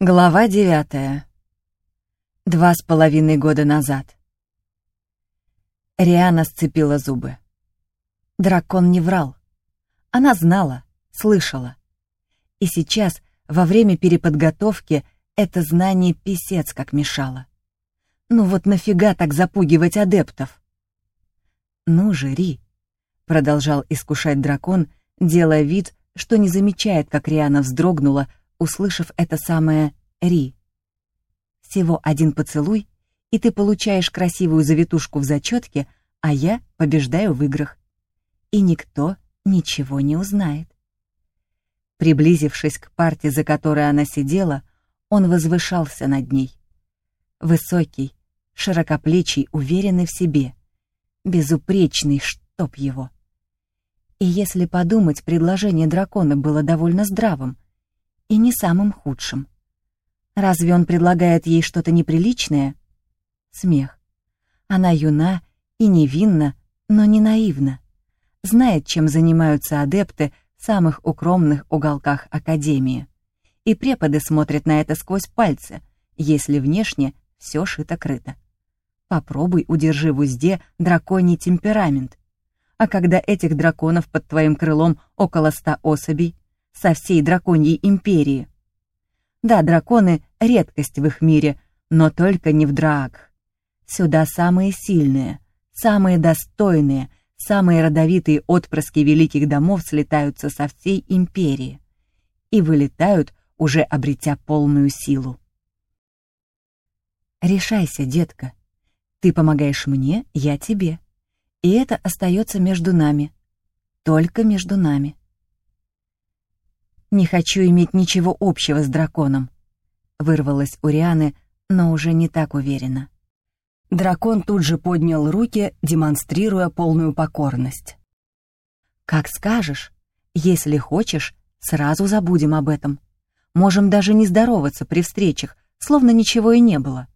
Глава девятая. Два с половиной года назад. Риана сцепила зубы. Дракон не врал. Она знала, слышала. И сейчас, во время переподготовки, это знание писец как мешало. Ну вот нафига так запугивать адептов? «Ну же, Ри», — продолжал искушать дракон, делая вид, что не замечает, как Риана вздрогнула, услышав это самое «Ри». Всего один поцелуй, и ты получаешь красивую завитушку в зачетке, а я побеждаю в играх. И никто ничего не узнает. Приблизившись к парте, за которой она сидела, он возвышался над ней. Высокий, широкоплечий, уверенный в себе. Безупречный, чтоб его. И если подумать, предложение дракона было довольно здравым — и не самым худшим. Разве он предлагает ей что-то неприличное? Смех. Она юна и невинна, но не наивна. Знает, чем занимаются адепты в самых укромных уголках Академии. И преподы смотрят на это сквозь пальцы, если внешне все шито-крыто. Попробуй удержи в узде драконий темперамент. А когда этих драконов под твоим крылом около ста особей, со всей драконьей империи. Да, драконы — редкость в их мире, но только не в Драак. Сюда самые сильные, самые достойные, самые родовитые отпрыски великих домов слетаются со всей империи и вылетают, уже обретя полную силу. Решайся, детка. Ты помогаешь мне, я тебе. И это остается между нами. Только между нами. «Не хочу иметь ничего общего с драконом», — вырвалась у Рианы, но уже не так уверенно. Дракон тут же поднял руки, демонстрируя полную покорность. «Как скажешь. Если хочешь, сразу забудем об этом. Можем даже не здороваться при встречах, словно ничего и не было».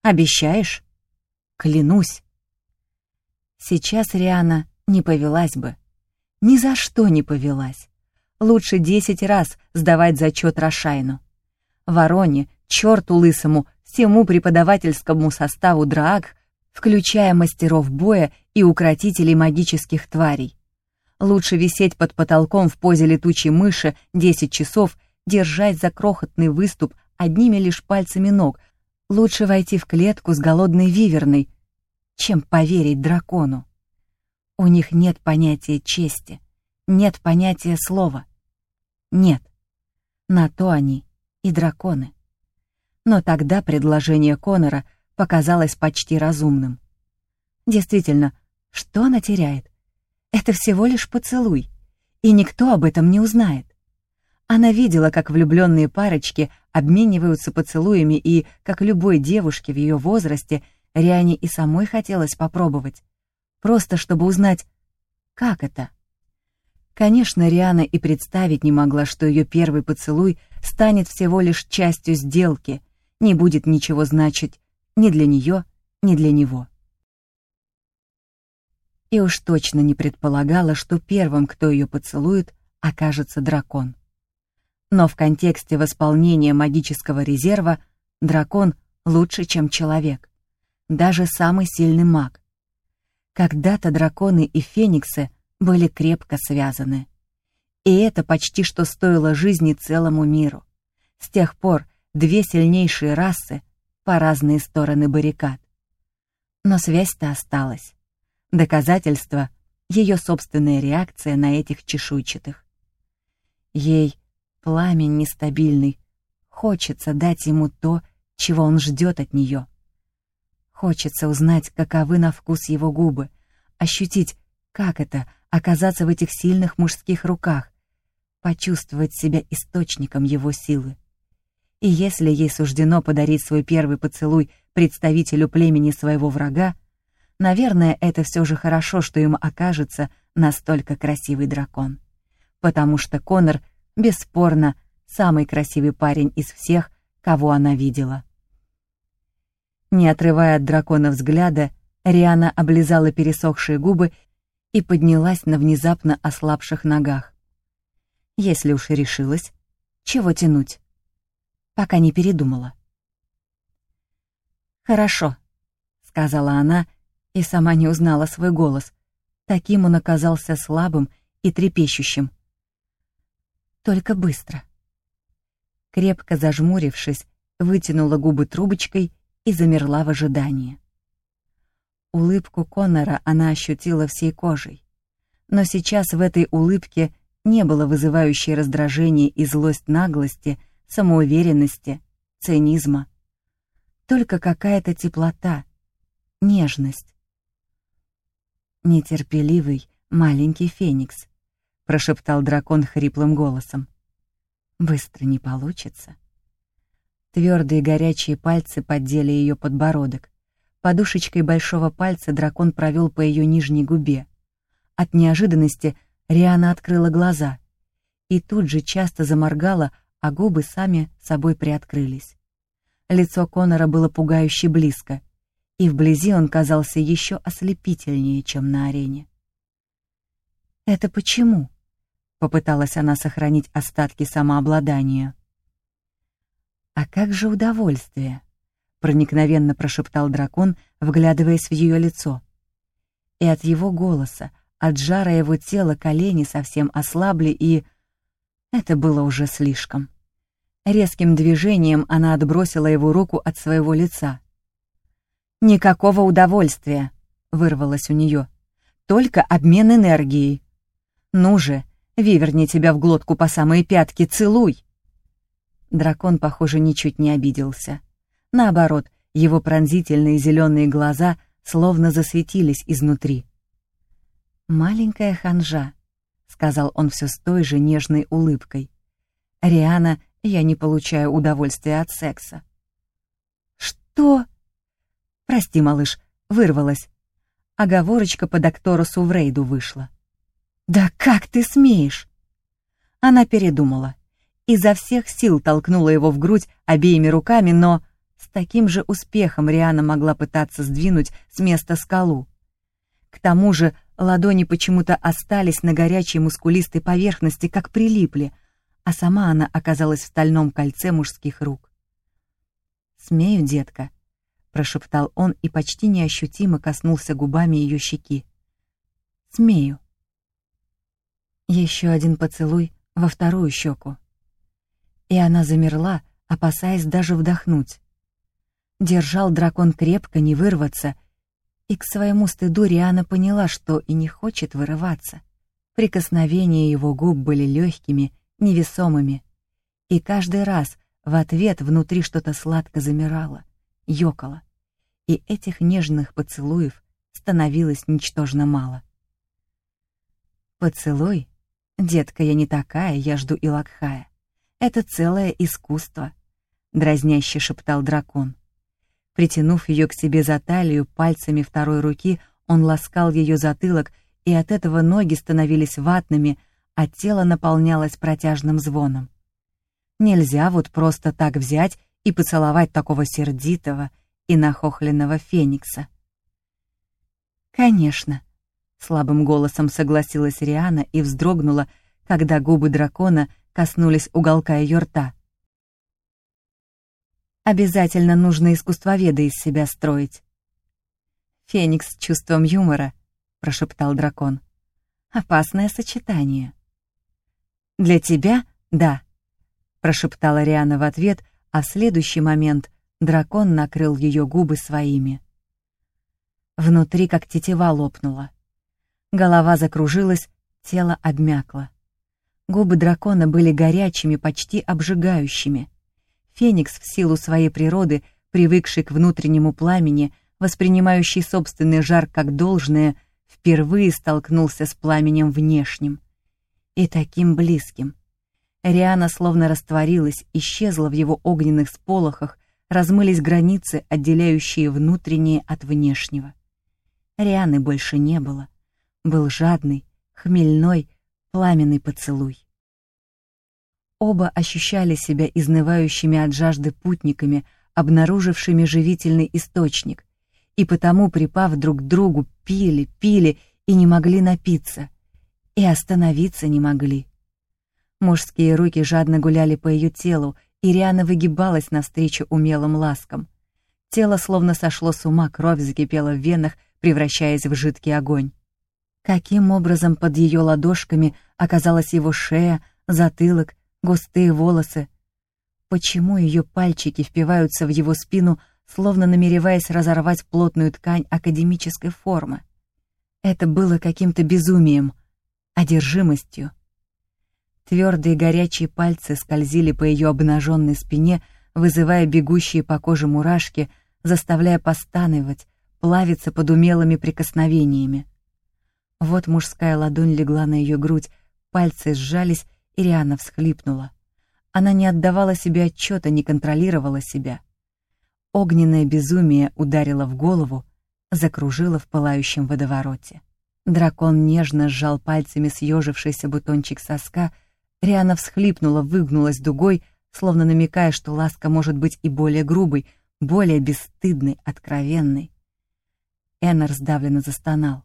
«Обещаешь?» «Клянусь». Сейчас Риана не повелась бы. Ни за что не повелась лучше десять раз сдавать зачет Рошайну. Вороне, черту лысому, всему преподавательскому составу Драак, включая мастеров боя и укротителей магических тварей. Лучше висеть под потолком в позе летучей мыши 10 часов, держать за крохотный выступ одними лишь пальцами ног, лучше войти в клетку с голодной виверной, чем поверить дракону. У них нет понятия чести, нет понятия слова. Нет. На то они и драконы. Но тогда предложение Конора показалось почти разумным. Действительно, что она теряет? Это всего лишь поцелуй, и никто об этом не узнает. Она видела, как влюбленные парочки обмениваются поцелуями, и, как любой девушке в ее возрасте, Риане и самой хотелось попробовать. Просто чтобы узнать, как это — Конечно, Риана и представить не могла, что ее первый поцелуй станет всего лишь частью сделки, не будет ничего значить ни для нее, ни для него. И уж точно не предполагала, что первым, кто ее поцелует, окажется дракон. Но в контексте восполнения магического резерва дракон лучше, чем человек, даже самый сильный маг. Когда-то драконы и фениксы — были крепко связаны. И это почти что стоило жизни целому миру. С тех пор две сильнейшие расы по разные стороны баррикад. Но связь-то осталась. Доказательство — ее собственная реакция на этих чешуйчатых. Ей пламень нестабильный, хочется дать ему то, чего он ждет от нее. Хочется узнать, каковы на вкус его губы, ощутить, как это оказаться в этих сильных мужских руках, почувствовать себя источником его силы. И если ей суждено подарить свой первый поцелуй представителю племени своего врага, наверное, это все же хорошо, что ему окажется настолько красивый дракон. Потому что Конор, бесспорно, самый красивый парень из всех, кого она видела. Не отрывая от дракона взгляда, Риана облизала пересохшие губы и поднялась на внезапно ослабших ногах. Если уж решилась, чего тянуть? пока не передумала. «Хорошо», — сказала она и сама не узнала свой голос. Таким он оказался слабым и трепещущим. «Только быстро». Крепко зажмурившись, вытянула губы трубочкой и замерла в ожидании. Улыбку Коннора она ощутила всей кожей. Но сейчас в этой улыбке не было вызывающей раздражение и злость наглости, самоуверенности, цинизма. Только какая-то теплота, нежность. «Нетерпеливый маленький феникс», — прошептал дракон хриплым голосом. «Быстро не получится». Твердые горячие пальцы поддели ее подбородок. Подушечкой большого пальца дракон провел по ее нижней губе. От неожиданности Риана открыла глаза и тут же часто заморгала, а губы сами собой приоткрылись. Лицо Конора было пугающе близко, и вблизи он казался еще ослепительнее, чем на арене. «Это почему?» — попыталась она сохранить остатки самообладания. «А как же удовольствие?» — проникновенно прошептал дракон, вглядываясь в ее лицо. И от его голоса, от жара его тела колени совсем ослабли, и... Это было уже слишком. Резким движением она отбросила его руку от своего лица. «Никакого удовольствия», — вырвалось у нее. «Только обмен энергией. Ну же, виверни тебя в глотку по самые пятки, целуй!» Дракон, похоже, ничуть не обиделся. Наоборот, его пронзительные зеленые глаза словно засветились изнутри. «Маленькая ханжа», — сказал он все с той же нежной улыбкой. «Риана, я не получаю удовольствия от секса». «Что?» «Прости, малыш, вырвалась. Оговорочка по доктору Суврейду вышла». «Да как ты смеешь?» Она передумала изо всех сил толкнула его в грудь обеими руками, но с таким же успехом Риана могла пытаться сдвинуть с места скалу. К тому же ладони почему-то остались на горячей мускулистой поверхности, как прилипли, а сама она оказалась в стальном кольце мужских рук. «Смею, детка», — прошептал он и почти неощутимо коснулся губами ее щеки. «Смею». Еще один поцелуй во вторую щеку и она замерла, опасаясь даже вдохнуть. Держал дракон крепко, не вырваться, и к своему стыду Риана поняла, что и не хочет вырываться. Прикосновения его губ были легкими, невесомыми, и каждый раз в ответ внутри что-то сладко замирало, ёкало, и этих нежных поцелуев становилось ничтожно мало. «Поцелуй? Детка, я не такая, я жду Илакхая. Это целое искусство», — дразняще шептал дракон. Притянув ее к себе за талию пальцами второй руки, он ласкал ее затылок, и от этого ноги становились ватными, а тело наполнялось протяжным звоном. Нельзя вот просто так взять и поцеловать такого сердитого и нахохленного феникса. «Конечно», — слабым голосом согласилась Риана и вздрогнула, когда губы дракона коснулись уголка ее рта. Обязательно нужно искусствоведа из себя строить. «Феникс с чувством юмора», — прошептал дракон. «Опасное сочетание». «Для тебя — да», — прошептала Риана в ответ, а в следующий момент дракон накрыл ее губы своими. Внутри как тетива лопнула. Голова закружилась, тело обмякло. Губы дракона были горячими, почти обжигающими. Феникс в силу своей природы, привыкший к внутреннему пламени, воспринимающий собственный жар как должное, впервые столкнулся с пламенем внешним. И таким близким. Риана словно растворилась, исчезла в его огненных сполохах, размылись границы, отделяющие внутреннее от внешнего. Рианы больше не было. Был жадный, хмельной, пламенный поцелуй. Оба ощущали себя изнывающими от жажды путниками, обнаружившими живительный источник, и потому, припав друг к другу, пили, пили и не могли напиться, и остановиться не могли. Мужские руки жадно гуляли по ее телу, Ириана выгибалась навстречу умелым ласкам. Тело словно сошло с ума, кровь закипела в венах, превращаясь в жидкий огонь. Каким образом под ее ладошками оказалась его шея, затылок, густые волосы? Почему ее пальчики впиваются в его спину, словно намереваясь разорвать плотную ткань академической формы? Это было каким-то безумием, одержимостью. Твердые горячие пальцы скользили по ее обнаженной спине, вызывая бегущие по коже мурашки, заставляя постанывать, плавиться под умелыми прикосновениями. Вот мужская ладонь легла на ее грудь, пальцы сжались, и Риана всхлипнула. Она не отдавала себе отчета, не контролировала себя. Огненное безумие ударило в голову, закружило в пылающем водовороте. Дракон нежно сжал пальцами съежившийся бутончик соска, Риана всхлипнула, выгнулась дугой, словно намекая, что ласка может быть и более грубой, более бесстыдной, откровенной. Эннер сдавленно застонал.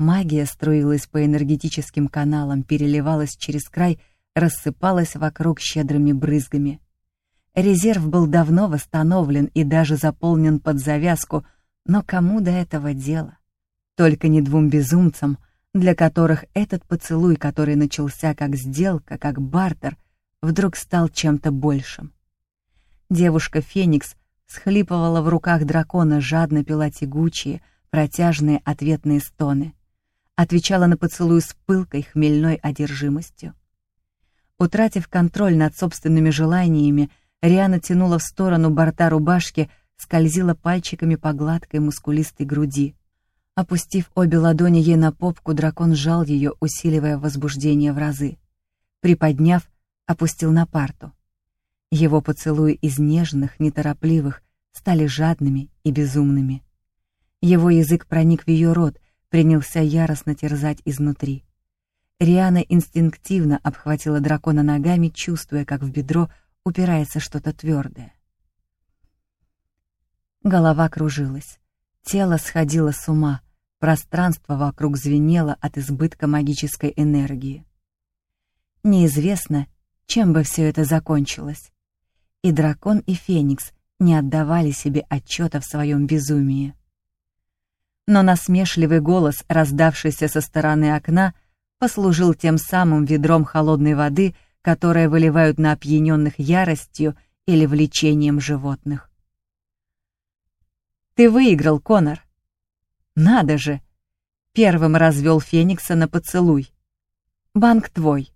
Магия струилась по энергетическим каналам, переливалась через край, рассыпалась вокруг щедрыми брызгами. Резерв был давно восстановлен и даже заполнен под завязку, но кому до этого дело? Только не двум безумцам, для которых этот поцелуй, который начался как сделка, как бартер, вдруг стал чем-то большим. Девушка Феникс схлипывала в руках дракона, жадно пила тягучие, протяжные ответные стоны. Отвечала на поцелуй с пылкой хмельной одержимостью. Утратив контроль над собственными желаниями, Риана тянула в сторону борта рубашки, скользила пальчиками по гладкой мускулистой груди. Опустив обе ладони ей на попку, дракон сжал ее, усиливая возбуждение в разы. Приподняв, опустил на парту. Его поцелуи из нежных, неторопливых стали жадными и безумными. Его язык проник в ее рот, принялся яростно терзать изнутри. Риана инстинктивно обхватила дракона ногами, чувствуя, как в бедро упирается что-то твердое. Голова кружилась, тело сходило с ума, пространство вокруг звенело от избытка магической энергии. Неизвестно, чем бы все это закончилось и дракон, и феникс не отдавали себе отчета в своем безумии. Но насмешливый голос, раздавшийся со стороны окна, послужил тем самым ведром холодной воды, которое выливают на опьяненных яростью или влечением животных. «Ты выиграл, Конор!» «Надо же!» Первым развел Феникса на поцелуй. «Банк твой!»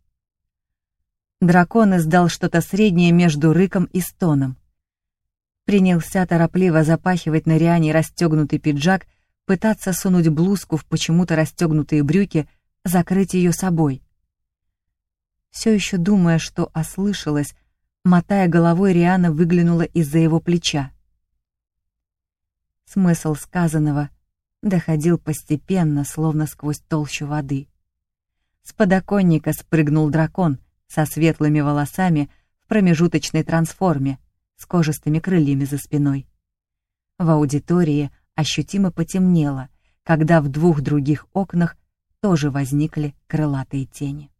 Дракон издал что-то среднее между рыком и стоном. Принялся торопливо запахивать на Риане расстегнутый пиджак, пытаться сунуть блузку в почему-то расстегнутые брюки, закрыть ее собой. Все еще думая, что ослышалась, мотая головой, Риана выглянула из-за его плеча. Смысл сказанного доходил постепенно, словно сквозь толщу воды. С подоконника спрыгнул дракон, со светлыми волосами в промежуточной трансформе, с кожистыми крыльями за спиной. В аудитории ощутимо потемнело, когда в двух других окнах тоже возникли крылатые тени.